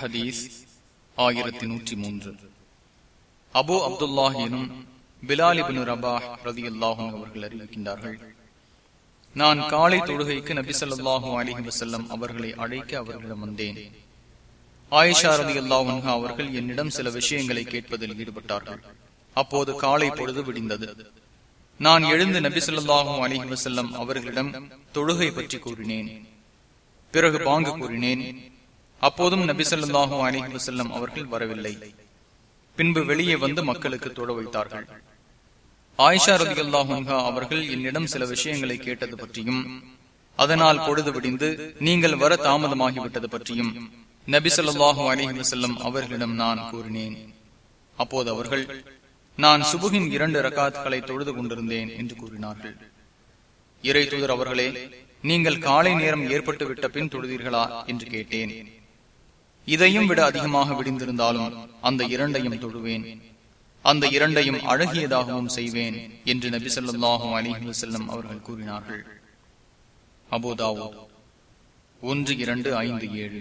ஹதீஸ் ஆயிரத்தி நூற்றி மூன்று. அபு அப்துல்லாஹ் எனும் பிலாலிபின் ரபா ரதி அல்லாஹும் அவர்கள் அறிவிக்கின்றார்கள். நான் காலை தொழுகைக்கு நபி சொல்லாஹும் அலிஹி வசல்லம் அவர்களை அழைக்க அவர்களிடம் வந்தேன். ஆயிஷா ரதி அல்லாஹா அவர்கள் என்னிடம் சில விஷயங்களை கேட்பதில் ஈடுபட்டார்கள். அப்போது காலை பொழுது விடிந்தது. நான் எழுந்து நபி சொல்லாஹும் அலிஹி வசல்லம் அவர்களிடம் தொழுகை பற்றி கூறினேன். பிறகு பாங்கு கூறினேன். அப்போதும் நபி சொல்லாஹு அலிஹி வசல்லம் அவர்கள் வரவில்லை. பின்பு வெளியே வந்து மக்களுக்கு தொட வைத்தார்கள். ஆயிஷா ரதிகல்லாஹா அவர்கள் என்னிடம் சில விஷயங்களை கேட்டது பற்றியும் அதனால் பொழுது விடிந்து நீங்கள் வர தாமதமாகிவிட்டது பற்றியும் நபி சொல்லாஹு அலிஹி வசல்லம் அவர்களிடம் நான் கூறினேன். அப்போது அவர்கள் நான் சுபுகின் இரண்டு ரகாத்களை தொழுது கொண்டிருந்தேன் என்று கூறினார்கள். இறை தூதர் அவர்களே நீங்கள் காலை நேரம் ஏற்பட்டு விட்ட பின் தொழுதீர்களா? என்று கேட்டேன். இதையும் விட அதிகமாக விடிந்திருந்தாலும் அந்த இரண்டையும் தொடுவேன் அந்த இரண்டையும் அழகியதாகவும் செய்வேன் என்று நபி சொல்லாஹும் அலிஹி வசல்லம் அவர்கள் கூறினார்கள். அபோதாவோ ஒன்று இரண்டு ஐந்து ஏழு.